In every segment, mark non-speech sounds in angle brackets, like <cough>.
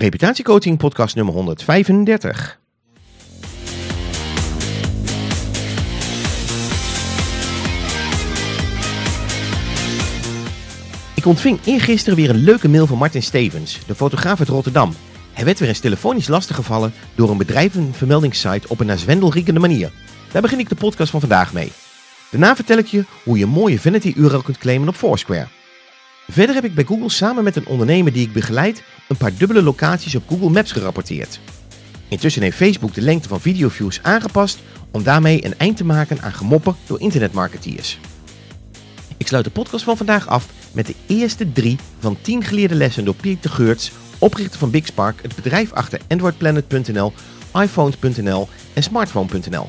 Reputatiecoaching podcast nummer 135. Ik ontving eergisteren weer een leuke mail van Martin Stevens, de fotograaf uit Rotterdam. Hij werd weer eens telefonisch lastiggevallen door een bedrijvenvermeldingssite op een naar zwendel riekende manier. Daar begin ik de podcast van vandaag mee. Daarna vertel ik je hoe je mooie vanity URL kunt claimen op Foursquare. Verder heb ik bij Google samen met een ondernemer die ik begeleid een paar dubbele locaties op Google Maps gerapporteerd. Intussen heeft Facebook de lengte van videoviews aangepast om daarmee een eind te maken aan gemoppen door internetmarketeers. Ik sluit de podcast van vandaag af met de eerste drie van 10 geleerde lessen door Pieter Geurts, oprichter van BigSpark, het bedrijf achter AndroidPlanet.nl, iPhones.nl en Smartphone.nl.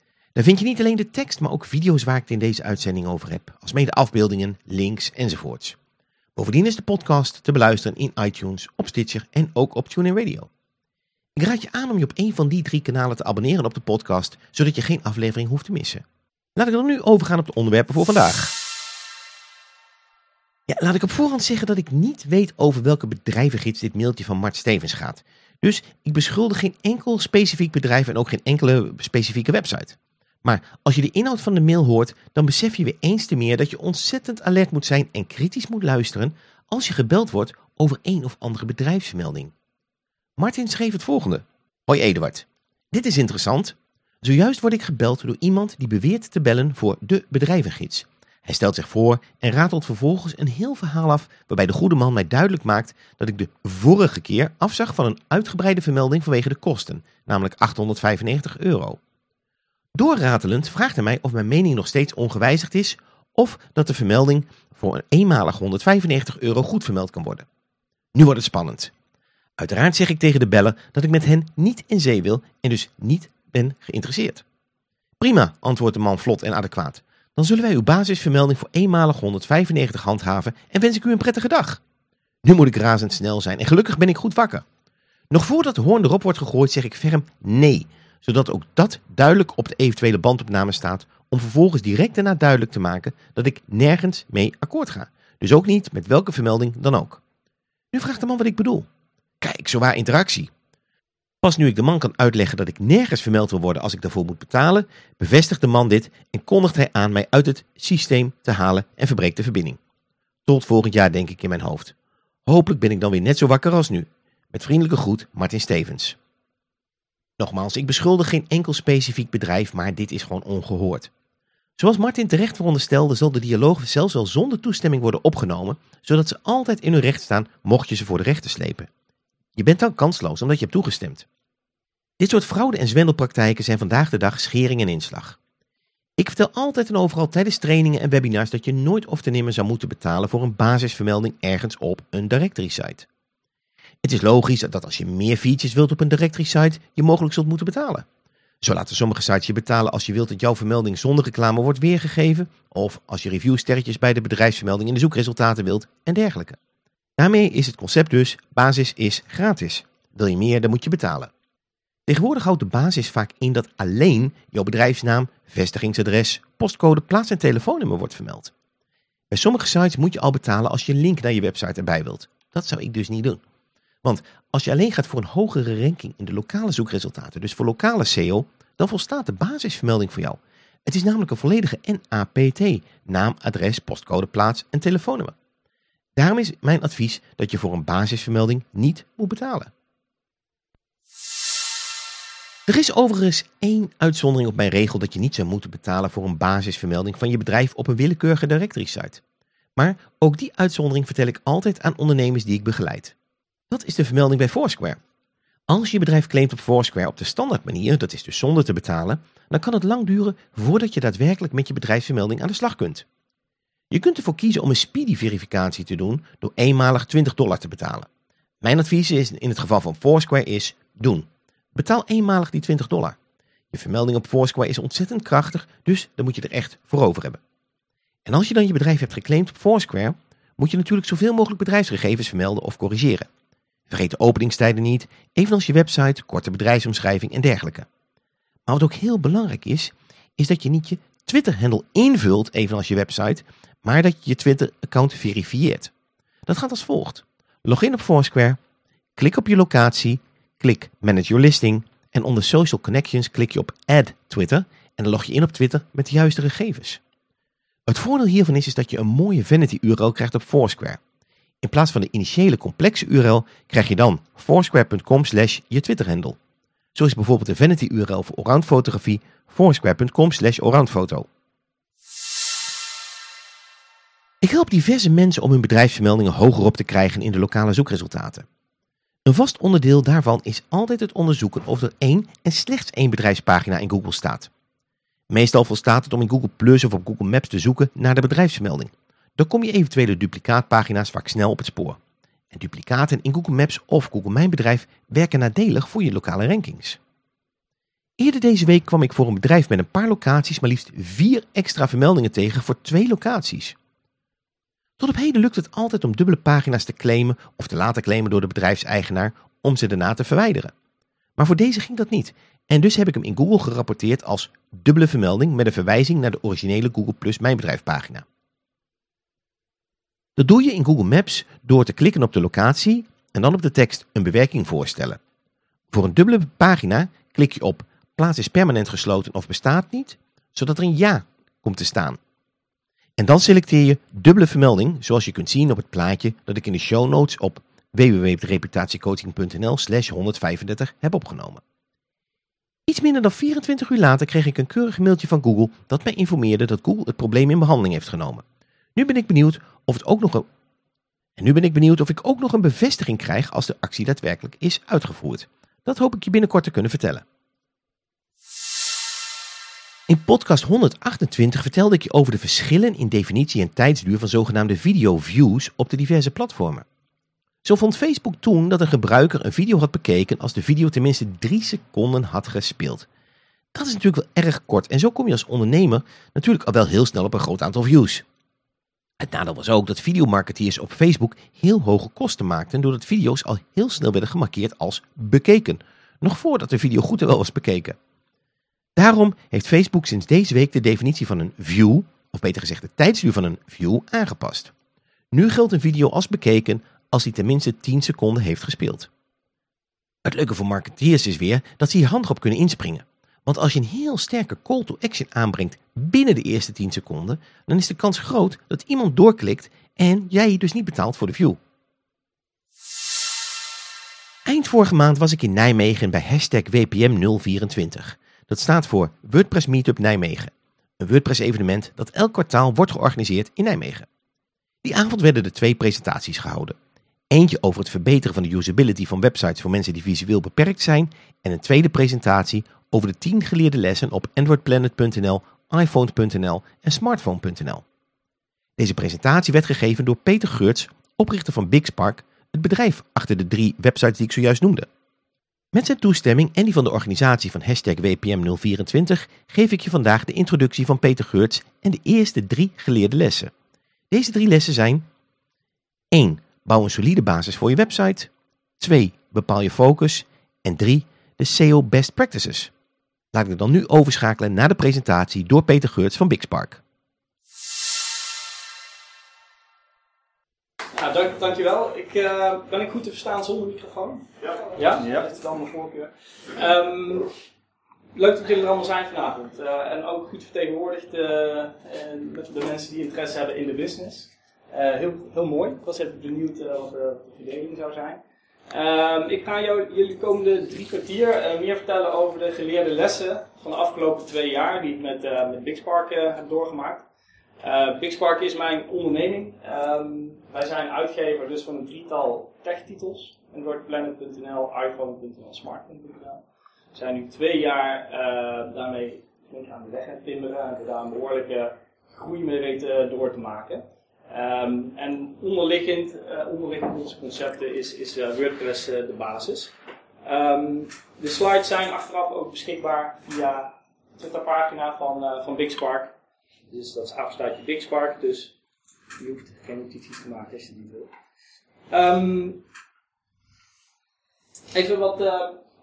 Daar vind je niet alleen de tekst, maar ook video's waar ik het in deze uitzending over heb, alsmede afbeeldingen, links enzovoorts. Bovendien is de podcast te beluisteren in iTunes, op Stitcher en ook op TuneIn Radio. Ik raad je aan om je op een van die drie kanalen te abonneren op de podcast, zodat je geen aflevering hoeft te missen. Laat ik dan nu overgaan op de onderwerpen voor vandaag. Ja, laat ik op voorhand zeggen dat ik niet weet over welke bedrijvengids dit mailtje van Mart Stevens gaat. Dus ik beschuldig geen enkel specifiek bedrijf en ook geen enkele specifieke website. Maar als je de inhoud van de mail hoort, dan besef je weer eens te meer dat je ontzettend alert moet zijn en kritisch moet luisteren als je gebeld wordt over een of andere bedrijfsmelding. Martin schreef het volgende. Hoi Eduard, dit is interessant. Zojuist word ik gebeld door iemand die beweert te bellen voor de bedrijvengids. Hij stelt zich voor en ratelt vervolgens een heel verhaal af waarbij de goede man mij duidelijk maakt dat ik de vorige keer afzag van een uitgebreide vermelding vanwege de kosten, namelijk 895 euro. Doorratelend vraagt hij mij of mijn mening nog steeds ongewijzigd is of dat de vermelding voor een eenmalig 195 euro goed vermeld kan worden. Nu wordt het spannend. Uiteraard zeg ik tegen de bellen dat ik met hen niet in zee wil en dus niet ben geïnteresseerd. Prima, antwoordt de man vlot en adequaat. Dan zullen wij uw basisvermelding voor eenmalig 195 handhaven en wens ik u een prettige dag. Nu moet ik razendsnel zijn en gelukkig ben ik goed wakker. Nog voordat de hoorn erop wordt gegooid zeg ik ferm nee, zodat ook dat duidelijk op de eventuele bandopname staat om vervolgens direct daarna duidelijk te maken dat ik nergens mee akkoord ga. Dus ook niet met welke vermelding dan ook. Nu vraagt de man wat ik bedoel. Kijk, zowaar interactie. Pas nu ik de man kan uitleggen dat ik nergens vermeld wil worden als ik daarvoor moet betalen, bevestigt de man dit en kondigt hij aan mij uit het systeem te halen en verbreekt de verbinding. Tot volgend jaar denk ik in mijn hoofd. Hopelijk ben ik dan weer net zo wakker als nu. Met vriendelijke groet Martin Stevens. Nogmaals, ik beschuldig geen enkel specifiek bedrijf, maar dit is gewoon ongehoord. Zoals Martin terecht veronderstelde, zal de dialoog zelfs wel zonder toestemming worden opgenomen, zodat ze altijd in hun recht staan mocht je ze voor de rechter slepen. Je bent dan kansloos omdat je hebt toegestemd. Dit soort fraude- en zwendelpraktijken zijn vandaag de dag schering en inslag. Ik vertel altijd en overal tijdens trainingen en webinars dat je nooit of te nimmer zou moeten betalen voor een basisvermelding ergens op een directory site. Het is logisch dat als je meer features wilt op een directory site, je mogelijk zult moeten betalen. Zo laten sommige sites je betalen als je wilt dat jouw vermelding zonder reclame wordt weergegeven, of als je reviewsterretjes bij de bedrijfsvermelding in de zoekresultaten wilt en dergelijke. Daarmee is het concept dus, basis is gratis. Wil je meer, dan moet je betalen. Tegenwoordig houdt de basis vaak in dat alleen jouw bedrijfsnaam, vestigingsadres, postcode, plaats en telefoonnummer wordt vermeld. Bij sommige sites moet je al betalen als je een link naar je website erbij wilt. Dat zou ik dus niet doen. Want als je alleen gaat voor een hogere ranking in de lokale zoekresultaten, dus voor lokale SEO, dan volstaat de basisvermelding voor jou. Het is namelijk een volledige NAPT, naam, adres, postcode, plaats en telefoonnummer. Daarom is mijn advies dat je voor een basisvermelding niet moet betalen. Er is overigens één uitzondering op mijn regel dat je niet zou moeten betalen voor een basisvermelding van je bedrijf op een willekeurige directory site. Maar ook die uitzondering vertel ik altijd aan ondernemers die ik begeleid. Dat is de vermelding bij Foursquare. Als je bedrijf claimt op Foursquare op de standaard manier, dat is dus zonder te betalen, dan kan het lang duren voordat je daadwerkelijk met je bedrijfsvermelding aan de slag kunt. Je kunt ervoor kiezen om een speedy verificatie te doen door eenmalig 20 dollar te betalen. Mijn advies is in het geval van Foursquare is doen. Betaal eenmalig die 20 dollar. Je vermelding op Foursquare is ontzettend krachtig, dus daar moet je er echt voor over hebben. En als je dan je bedrijf hebt geclaimd op Foursquare, moet je natuurlijk zoveel mogelijk bedrijfsgegevens vermelden of corrigeren. Vergeet de openingstijden niet, evenals je website, korte bedrijfsomschrijving en dergelijke. Maar wat ook heel belangrijk is, is dat je niet je Twitter-handle invult, evenals je website, maar dat je je Twitter-account verifieert. Dat gaat als volgt. Log in op Foursquare, klik op je locatie, klik Manage Your Listing en onder Social Connections klik je op Add Twitter en dan log je in op Twitter met de juiste gegevens. Het voordeel hiervan is, is dat je een mooie vanity URL krijgt op Foursquare. In plaats van de initiële complexe URL krijg je dan foursquare.com slash je Twitter-handle. Zo is bijvoorbeeld de vanity URL voor allround fotografie foursquare.com slash allroundfoto. Ik help diverse mensen om hun bedrijfsvermeldingen hoger op te krijgen in de lokale zoekresultaten. Een vast onderdeel daarvan is altijd het onderzoeken of er één en slechts één bedrijfspagina in Google staat. Meestal volstaat het om in Google Plus of op Google Maps te zoeken naar de bedrijfsvermelding. Dan kom je eventuele duplicaatpagina's vaak snel op het spoor. En duplicaten in Google Maps of Google Mijn Bedrijf werken nadelig voor je lokale rankings. Eerder deze week kwam ik voor een bedrijf met een paar locaties maar liefst vier extra vermeldingen tegen voor twee locaties. Tot op heden lukt het altijd om dubbele pagina's te claimen of te laten claimen door de bedrijfseigenaar om ze daarna te verwijderen. Maar voor deze ging dat niet en dus heb ik hem in Google gerapporteerd als dubbele vermelding met een verwijzing naar de originele Google Plus Mijn Bedrijf pagina. Dat doe je in Google Maps door te klikken op de locatie en dan op de tekst een bewerking voorstellen. Voor een dubbele pagina klik je op plaats is permanent gesloten of bestaat niet, zodat er een ja komt te staan. En dan selecteer je dubbele vermelding, zoals je kunt zien op het plaatje dat ik in de show notes op www.reputatiecoaching.nl slash 135 heb opgenomen. Iets minder dan 24 uur later kreeg ik een keurig mailtje van Google dat mij informeerde dat Google het probleem in behandeling heeft genomen. Nu ben ik benieuwd of het ook nog een... En nu ben ik benieuwd of ik ook nog een bevestiging krijg als de actie daadwerkelijk is uitgevoerd. Dat hoop ik je binnenkort te kunnen vertellen. In podcast 128 vertelde ik je over de verschillen in definitie en tijdsduur van zogenaamde video views op de diverse platformen. Zo vond Facebook toen dat een gebruiker een video had bekeken als de video tenminste 3 seconden had gespeeld. Dat is natuurlijk wel erg kort en zo kom je als ondernemer natuurlijk al wel heel snel op een groot aantal views. Het nadeel was ook dat videomarketeers op Facebook heel hoge kosten maakten doordat video's al heel snel werden gemarkeerd als bekeken, nog voordat de video goed en wel was bekeken. Daarom heeft Facebook sinds deze week de definitie van een view, of beter gezegd de tijdsduur van een view, aangepast. Nu geldt een video als bekeken als hij tenminste 10 seconden heeft gespeeld. Het leuke voor marketeers is weer dat ze hier handig op kunnen inspringen. Want als je een heel sterke call to action aanbrengt binnen de eerste 10 seconden, dan is de kans groot dat iemand doorklikt en jij dus niet betaalt voor de view. Eind vorige maand was ik in Nijmegen bij hashtag WPM024. Dat staat voor WordPress Meetup Nijmegen. Een WordPress evenement dat elk kwartaal wordt georganiseerd in Nijmegen. Die avond werden er twee presentaties gehouden. Eentje over het verbeteren van de usability van websites voor mensen die visueel beperkt zijn. En een tweede presentatie over de 10 geleerde lessen op androidplanet.nl, iphone.nl en smartphone.nl. Deze presentatie werd gegeven door Peter Geurts, oprichter van BigSpark, het bedrijf achter de drie websites die ik zojuist noemde. Met zijn toestemming en die van de organisatie van hashtag WPM024 geef ik je vandaag de introductie van Peter Geurts en de eerste drie geleerde lessen. Deze drie lessen zijn 1. Bouw een solide basis voor je website. 2. Bepaal je focus. En 3. De SEO Best Practices. Laat ik dan nu overschakelen naar de presentatie door Peter Geurts van BigSpark. Ja, dank, dankjewel. Ik, uh, ben ik goed te verstaan zonder microfoon? Ja. Ja? ja. Heeft het allemaal voorkeur. Um, leuk dat jullie er allemaal zijn vanavond. Uh, en ook goed vertegenwoordigd uh, met de mensen die interesse hebben in de business. heel, heel mooi. Ik was even benieuwd wat de, verdeling zou zijn. Um, ik ga jou, jullie komende drie kwartier meer vertellen over de geleerde lessen van de afgelopen twee jaar die ik met, met Big Spark heb doorgemaakt. Uh, BigSpark is mijn onderneming. Um, wij zijn uitgever dus van een drietal tech-titels. AndroidPlanet.nl, iPhone.nl, Smartphone.nl. We zijn nu twee jaar uh, daarmee aan de weg aan timmeren en daar een behoorlijke groei mee weten door te maken. Ehm, en onderliggend, uh, onderliggend onze concepten is, is WordPress de basis. Ehm, de slides zijn achteraf ook beschikbaar via de Twitterpagina van, van BigSpark. Dus dat is afsluitje BigSpark, dus je hoeft geen notities te maken als je die wil. Um, even wat,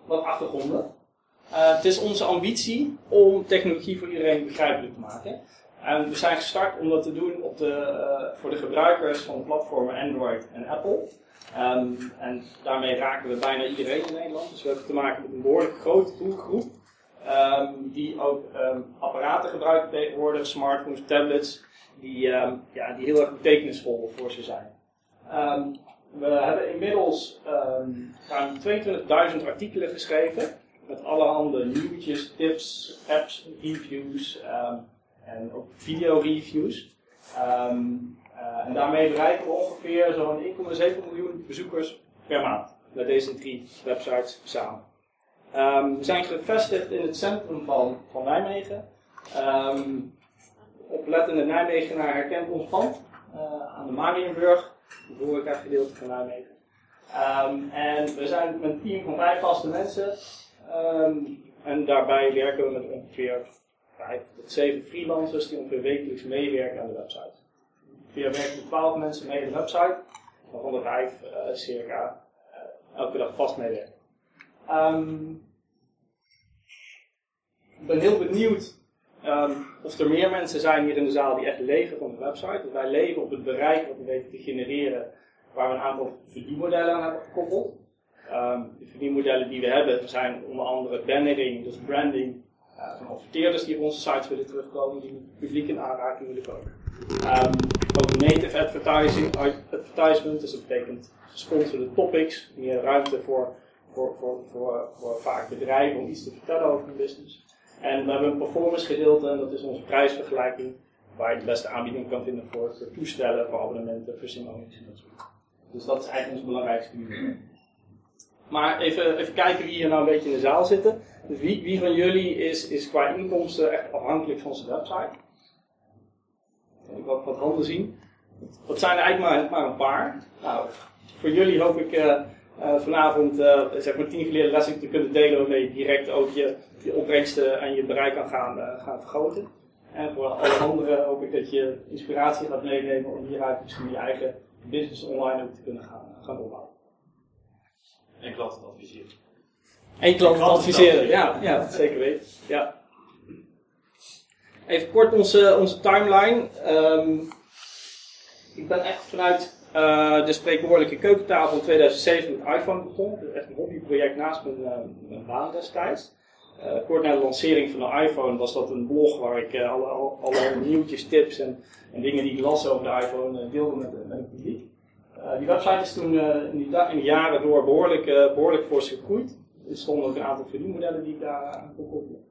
wat achtergronden. Het is onze ambitie om technologie voor iedereen begrijpelijk te maken. En we zijn gestart om dat te doen op de, uh, voor de gebruikers van de platformen Android en Apple. Um, en daarmee raken we bijna iedereen in Nederland. Dus we hebben te maken met een behoorlijk grote doelgroep. Um, die ook um, apparaten gebruiken tegenwoordig, smartphones, tablets, die, ja, die heel erg betekenisvol voor ze zijn. we hebben inmiddels ruim 22.000 artikelen geschreven met allerhande nieuwtjes, tips, apps, reviews en ook video-reviews. Uh, en daarmee bereiken we ongeveer zo'n 1,7 miljoen bezoekers per maand bij deze drie websites samen. Um, we zijn gevestigd in het centrum van, van Nijmegen. Um, oplettende Nijmegenaar herkent ons pand uh, aan de Marienburg, het horeca-gedeelte van Nijmegen. Um, en we zijn met een team van vijf vaste mensen. en daarbij werken we met ongeveer vijf tot zeven freelancers die ongeveer wekelijks meewerken aan de website. Ongeveer werken twaalf mensen mee aan de website, waarvan er vijf uh, circa uh, elke dag vast meewerken. Um, ik ben heel benieuwd um, of er meer mensen zijn hier in de zaal die echt leven van de website. Dat wij leven op het bereik wat we weten te genereren, waar we een aantal verdienmodellen aan hebben gekoppeld. Um, de verdienmodellen die we hebben zijn onder andere bannering, dus branding, van adverteerders die op onze sites willen terugkomen, die publiek in aanraking willen komen. Um, ook native advertising, advertisement, dus dat betekent gesponsorde topics, meer ruimte voor voor, voor, voor, voor vaak bedrijven om iets te vertellen over hun business. En we hebben een performance gedeelte en dat is onze prijsvergelijking, waar je de beste aanbieding kan vinden voor, toestellen, voor abonnementen, voor simonies en dat soort Dus dat is eigenlijk ons belangrijkste. Maar even, even kijken wie hier nou een beetje in de zaal zitten. Dus wie, wie van jullie is, is qua inkomsten echt afhankelijk van zijn website? Ik wil wat handen zien. Dat zijn er eigenlijk maar, een paar. Nou, voor jullie hoop ik uh, uh, vanavond zeg maar tien geleerde lessen te kunnen delen waarmee je direct ook je, je opbrengsten en je bereik kan gaan, gaan vergroten. En voor alle anderen hoop ik dat je inspiratie gaat meenemen om hieruit misschien je eigen business online ook te kunnen gaan, gaan opbouwen. En klanten adviseren. En klanten adviseren, ja, ja, zeker weten. Ja. Even kort onze, onze timeline. Um, ik ben echt vanuit uh, de spreekwoordelijke keukentafel in 2007 met iPhone begon. Dat is echt een hobbyproject naast mijn, uh, mijn baan destijds. Uh, kort na de lancering van de iPhone was dat een blog waar ik alle, alle, nieuwtjes, tips en, en, dingen die ik las over de iPhone deelde met, met het publiek. die website is toen in, die in de jaren door behoorlijk, behoorlijk fors gegroeid. Er stonden ook een aantal verdienmodellen die ik daar aan kon koppelen.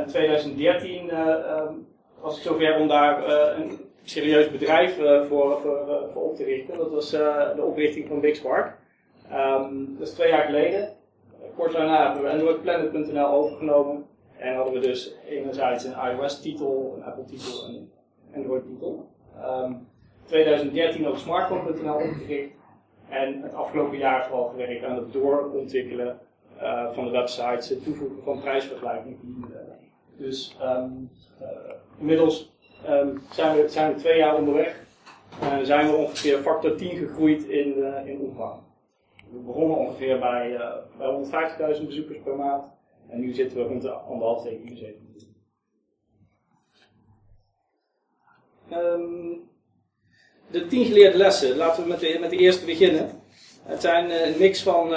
in 2013 um, was ik zover om daar een serieus bedrijf voor, voor, voor op te richten. Dat was de oprichting van Big Spark. Um, dat is twee jaar geleden. Kort daarna hebben we AndroidPlanet.nl overgenomen. En hadden we dus enerzijds een iOS-titel, een Apple-titel en een Android-titel. Um, 2013 ook Smartphone.nl opgericht. En het afgelopen jaar vooral gewerkt aan het doorontwikkelen uh, van de websites, het toevoegen van prijsvergelijking. Dus um, uh, inmiddels um, zijn, we, zijn we twee jaar onderweg. Uh, zijn we ongeveer factor 10 gegroeid in, in omvang. We begonnen ongeveer bij, bij 150.000 bezoekers per maand. En nu zitten we rond de anderhalf, uur um, De 10 geleerde lessen. Laten we met de, met de eerste beginnen. Het zijn een um, van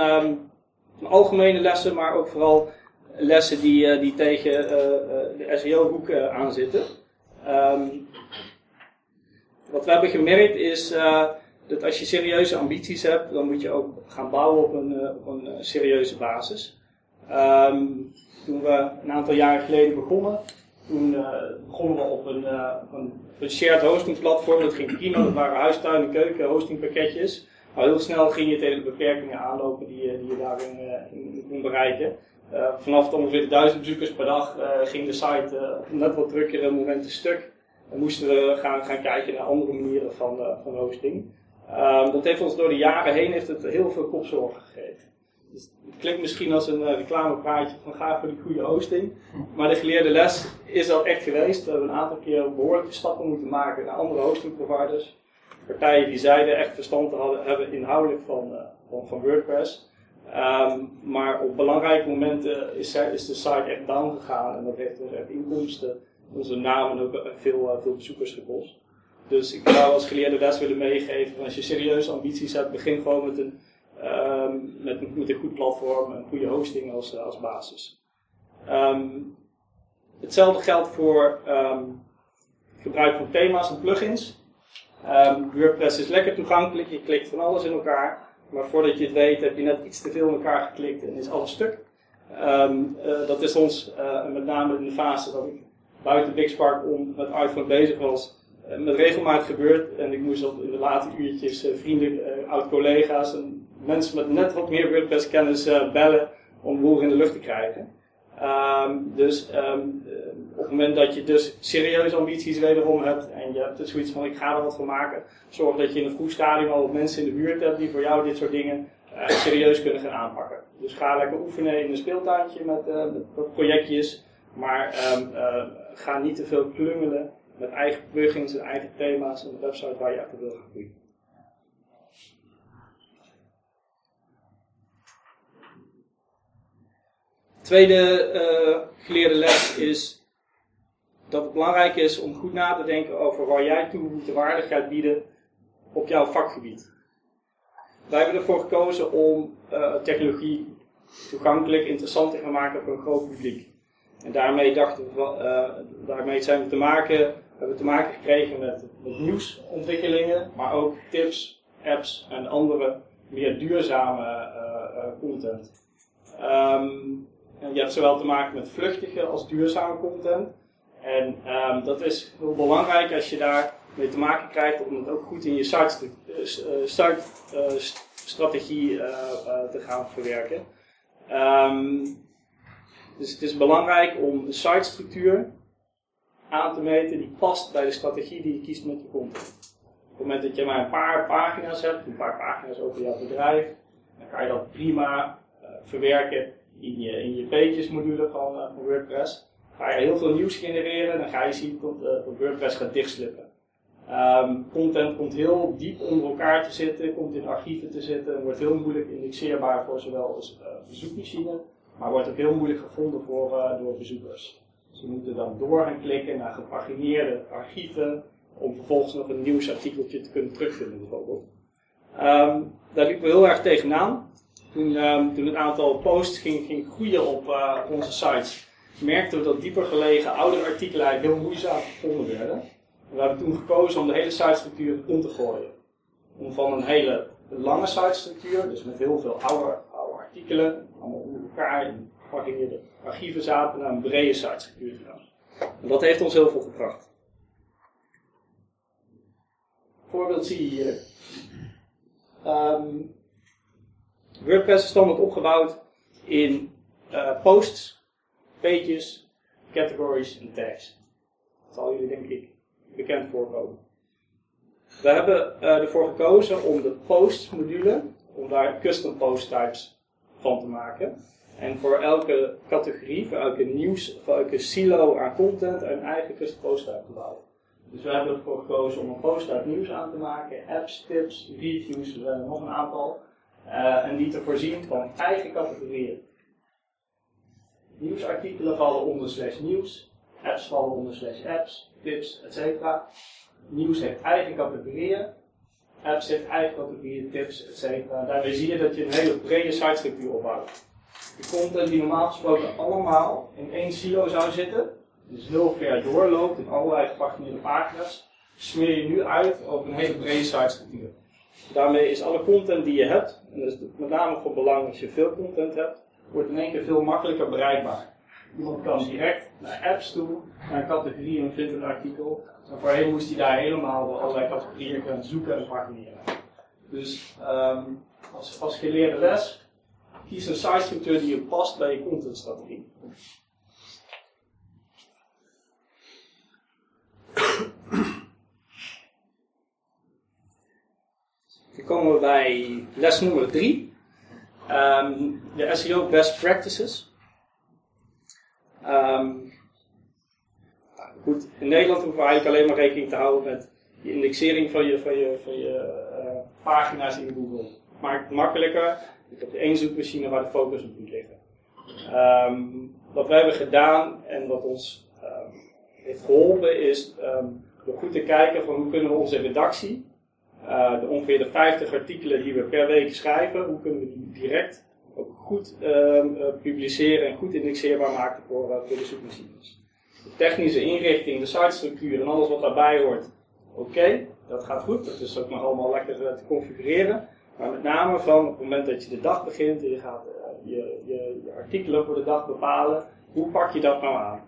algemene lessen, maar ook vooral lessen die, die tegen de SEO-hoek aanzitten. Um, wat we hebben gemerkt is dat als je serieuze ambities hebt, dan moet je ook gaan bouwen op een, op een serieuze basis. Um, toen we een aantal jaren geleden begonnen, toen begonnen we op een, een, een, shared hosting platform. Dat ging prima, dat waren huistuin en keuken hostingpakketjes. Maar heel snel ging je tegen de beperkingen aanlopen die, die je daarin in, kon bereiken. Uh, vanaf ongeveer 1000 bezoekers per dag ging de site uh, net wat drukkere momenten stuk. En moesten we gaan, gaan kijken naar andere manieren van, van hosting. Um, dat heeft ons door de jaren heen heeft het heel veel kopzorgen gegeven. Dus het klinkt misschien als een reclamepraatje van ga voor die goede hosting. Maar de geleerde les is dat echt geweest. We hebben een aantal keer behoorlijke stappen moeten maken naar andere hosting providers. Partijen die zeiden echt verstand te hadden, hebben inhoudelijk van, uh, van, van, WordPress. Um, maar op belangrijke momenten is, is, de site echt down gegaan. En dat heeft ons echt inkomsten, onze naam en ook veel, uh, veel bezoekers gekost. Dus ik zou als geleerde les willen meegeven, als je serieuze ambities hebt, begin gewoon met een, um, met een, met een goed platform en goede hosting als, als basis. Um, hetzelfde geldt voor um, gebruik van thema's en plugins. WordPress is lekker toegankelijk, je klikt van alles in elkaar. Maar voordat je het weet heb je net iets te veel in elkaar geklikt en is alles stuk. Uh, dat is ons uh, met name in de fase dat ik buiten Big om met iPhone bezig was eh, met regelmaat gebeurd. En ik moest op in de late uurtjes vrienden, oud-collega's en mensen met net wat meer WordPress-kennis bellen om boel in de lucht te krijgen. Um, dus op het moment dat je dus serieuze ambities wederom hebt en je hebt dus zoiets van ik ga er wat van maken, zorg dat je in een vroeg stadium al mensen in de buurt hebt die voor jou dit soort dingen serieus kunnen gaan aanpakken. Dus ga lekker oefenen in een speeltuintje met, met projectjes, maar um, ga niet te veel klungelen met eigen plugins en eigen thema's en een website waar je achter wil gaan groeien. Tweede geleerde les is dat het belangrijk is om goed na te denken over waar jij toegevoegde waarde gaat bieden op jouw vakgebied. Wij hebben ervoor gekozen om uh, technologie toegankelijk, interessant te gaan maken voor een groot publiek. En daarmee, dachten we, uh, daarmee zijn we te maken hebben te maken gekregen met, met nieuwsontwikkelingen, maar ook tips, apps en andere meer duurzame uh, content. En je hebt zowel te maken met vluchtige als duurzame content. En um, dat is heel belangrijk als je daar mee te maken krijgt om het ook goed in je site-strategie uh, te gaan verwerken. Um, dus het is belangrijk om de site-structuur aan te meten die past bij de strategie die je kiest met je content. Op het moment dat je maar een paar pagina's hebt, een paar pagina's over jouw bedrijf, dan kan je dat prima verwerken in je, in je pages module van, van, WordPress. Ga je heel veel nieuws genereren, dan ga je zien dat, uh, dat WordPress gaat dichtslippen. Um, content komt heel diep onder elkaar te zitten, komt in archieven te zitten, wordt heel moeilijk indexeerbaar voor zowel als bezoekmachine, maar wordt ook heel moeilijk gevonden voor, door bezoekers. Ze moeten dan door gaan klikken naar gepaginierde archieven om vervolgens nog een nieuwsartikeltje te kunnen terugvinden bijvoorbeeld. Um, daar liepen we heel erg tegenaan. Toen, um, toen het aantal posts ging, ging groeien op uh, onze sites, merkten we dat dieper gelegen oude artikelen eigenlijk heel moeizaam gevonden werden. En we hebben toen gekozen om de hele sitestructuur om te gooien. Om van een hele lange sitestructuur, dus met heel veel oude, oude artikelen, allemaal onder elkaar in gepaginierde archieven zaten naar een brede sitestructuur gegaan. En dat heeft ons heel veel gebracht. Voorbeeld zie je hier. Um, WordPress is standaard opgebouwd in uh, posts, pages, categories en tags. Dat zal jullie denk ik bekend voorkomen. We hebben uh, ervoor gekozen om de posts module, om daar custom post types van te maken. En voor elke categorie, voor elke nieuws, voor elke silo aan content een eigen custom post uit te bouwen. Dus we hebben ervoor gekozen om een post uit nieuws aan te maken, apps, tips, reviews, we hebben nog een aantal. Uh, en die te voorzien van eigen categorieën. Nieuwsartikelen vallen onder slash nieuws, apps vallen onder slash apps, tips, etc. Nieuws heeft eigen categorieën, apps heeft eigen categorieën, tips, etc. Daarmee zie je dat je een hele brede sitestructuur opbouwt de content die normaal gesproken allemaal in één silo zou zitten, dus heel ver doorloopt in allerlei gepaginierde pagina's, smeer je nu uit over een hele brede sitestructuur. Daarmee is alle content die je hebt, en dat is met name van belang als je veel content hebt, wordt in één keer veel makkelijker bereikbaar. Iemand kan direct naar apps toe, naar categorieën en vindt een artikel. En voorheen moest hij daar helemaal door allerlei categorieën gaan zoeken en pagineren. Dus um, als, als geleerde les, kies een site structuur die je past bij je contentstrategie. Dan komen we bij les nummer 3. Ehm, de SEO Best Practices. Ehm, goed, in Nederland hoeven we eigenlijk alleen maar rekening te houden met de indexering van je, van je, van je eh, pagina's in Google. Maakt het makkelijker. Je hebt één zoekmachine waar de focus op moet liggen. Ehm, wat wij hebben gedaan en wat ons heeft geholpen is door goed te kijken van hoe kunnen we onze redactie, uh, de ongeveer de 50 artikelen die we per week schrijven, hoe kunnen we die direct ook goed uh, publiceren en goed indexeerbaar maken voor, voor de zoekmachines. De technische inrichting, de sitestructuur en alles wat daarbij hoort, oké, dat gaat goed. Dat is ook nog allemaal lekker te configureren. Maar met name van het moment dat je de dag begint en je gaat je, je, je, artikelen voor de dag bepalen, hoe pak je dat nou aan?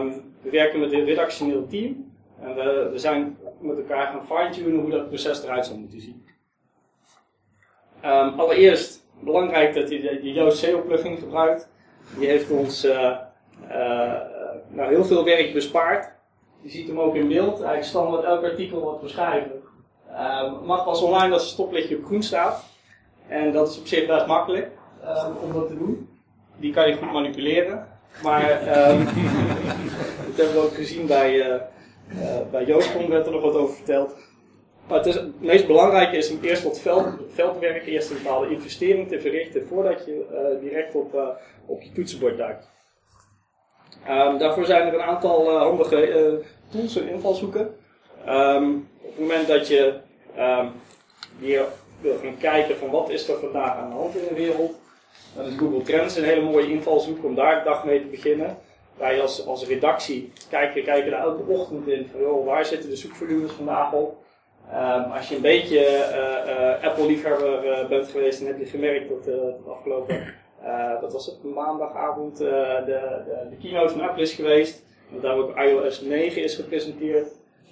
Um, we werken met een redactioneel team en we, we zijn met elkaar gaan fine-tunen hoe dat proces eruit zou moeten zien. Um, allereerst belangrijk dat je de SEO plugin gebruikt. Die heeft ons uh, uh, nou, heel veel werk bespaard. Je ziet hem ook in beeld. Eigenlijk standaard elk artikel wat we schrijven. Um, mag pas online als het stoplichtje op groen staat. En dat is op zich best makkelijk um, om dat te doen. Die kan je goed manipuleren. Maar um, <laughs> dat hebben we ook gezien bij, bij Joost, werd er nog wat over verteld. Maar het, meest belangrijke is om eerst wat veld, veldwerk, eerst een bepaalde investering te verrichten voordat je uh, direct op, op je toetsenbord duikt. Um, daarvoor zijn er een aantal handige tools en invalshoeken. Um, op het moment dat je um, hier wil gaan kijken van wat is er vandaag aan de hand in de wereld, dan is Google Trends een hele mooie invalshoek om daar de dag mee te beginnen. Wij als, redactie kijken, kijken er elke ochtend in van waar zitten de zoekvolumes vandaag op. Um, als je een beetje uh, uh, Apple-liefhebber uh, bent geweest, dan heb je gemerkt dat de afgelopen, dat was het, maandagavond, de, de, de, keynote van Apple is geweest. Dat daar ook iOS 9 is gepresenteerd.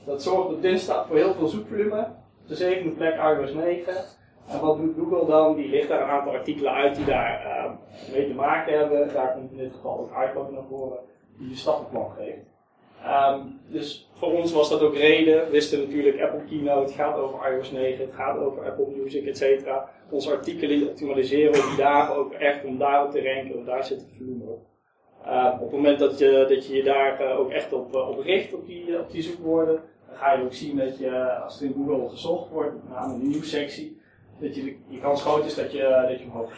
Dat zorgt op dinsdag voor heel veel zoekvolume. De zevende plek iOS 9. En wat doet Google dan? Die ligt daar een aantal artikelen uit die daar mee te maken hebben. Daar komt in dit geval ook iCloud naar voren, die je stappenplan geeft. Um, dus voor ons was dat ook reden. We wisten natuurlijk Apple Keynote, het gaat over iOS 9, het gaat over Apple Music, etc. Onze artikelen optimaliseren op die dagen ook echt om daarop te ranken, want daar zit het volume op. Uh, op het moment dat je, dat je je daar uh, ook echt op, op richt, op die, op die zoekwoorden, dan ga je ook zien dat je, als er in Google gezocht wordt, met name in de nieuwssectie, dat je, je kans groot is dat je, dat je omhoog.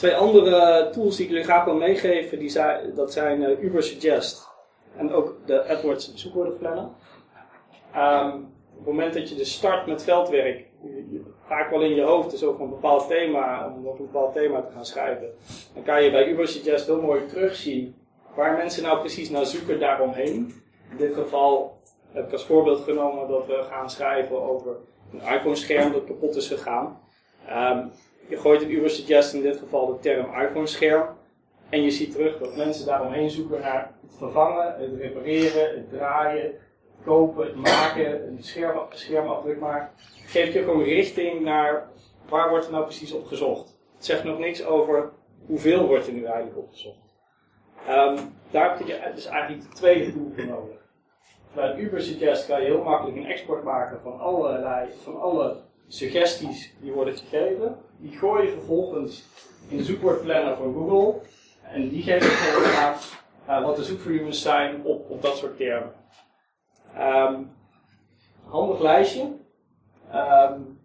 Twee andere tools die ik jullie graag wil meegeven, die zijn, dat zijn uh, Ubersuggest en ook de AdWords zoekwoordenplanner. Um, op het moment dat je dus start met veldwerk, vaak wel in je hoofd is over een bepaald thema, om over een bepaald thema te gaan schrijven, dan kan je bij Ubersuggest heel mooi terugzien waar mensen nou precies naar zoeken daaromheen. In dit geval heb ik als voorbeeld genomen dat we gaan schrijven over een iPhone-scherm dat kapot is gegaan. Um, je gooit in Uber Suggest in dit geval de term iPhone-scherm. En je ziet terug dat mensen daaromheen zoeken naar het vervangen, het repareren, het draaien, het kopen, het maken, een scherm, schermafdruk maken. Geeft je gewoon richting naar waar wordt er nou precies op gezocht. Het zegt nog niks over hoeveel wordt er nu eigenlijk op gezocht. Um, daar heb je dus eigenlijk twee voor nodig. Bij Uber Suggest kan je heel makkelijk een export maken van allerlei, van alle suggesties die worden gegeven. Die gooi je vervolgens in de zoekwoordplanner van Google. En die geeft vervolgens aan uh, wat de zoekvolumes zijn op, op dat soort termen. Um, handig lijstje. Um,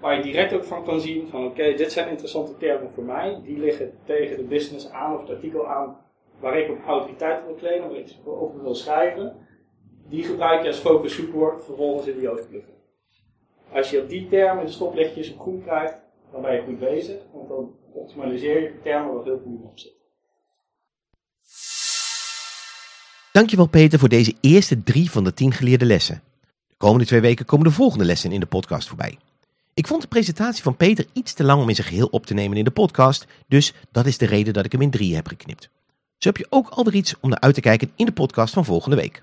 waar je direct ook van kan zien van oké, dit zijn interessante termen voor mij. Die liggen tegen de business aan of het artikel aan waar ik op autoriteit wil claimen, waar ik over wil schrijven die gebruik je als focus zoekwoord vervolgens in de Yoast plugin. Als je op die termen de stoplichtjes op groen krijgt, dan ben je goed bezig, want dan optimaliseer je termen waar veel volume op zit. Dankjewel Peter voor deze eerste drie van de tien geleerde lessen. De komende twee weken komen de volgende lessen in de podcast voorbij. Ik vond de presentatie van Peter iets te lang om in zijn geheel op te nemen in de podcast, dus dat is de reden dat ik hem in drie heb geknipt. Zo heb je ook alweer iets om naar uit te kijken in de podcast van volgende week.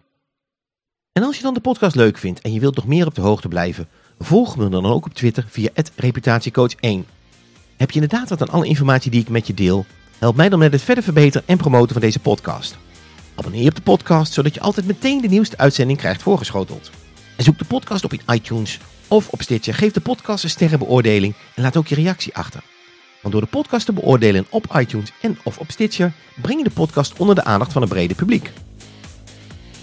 En als je dan de podcast leuk vindt en je wilt nog meer op de hoogte blijven, volg me dan ook op Twitter via reputatiecoach1. Heb je inderdaad wat aan alle informatie die ik met je deel? Help mij dan met het verder verbeteren en promoten van deze podcast. Abonneer je op de podcast, zodat je altijd meteen de nieuwste uitzending krijgt voorgeschoteld. En zoek de podcast op in iTunes of op Stitcher. Geef de podcast een sterrenbeoordeling en laat ook je reactie achter. Want door de podcast te beoordelen op iTunes en of op Stitcher, breng je de podcast onder de aandacht van een brede publiek.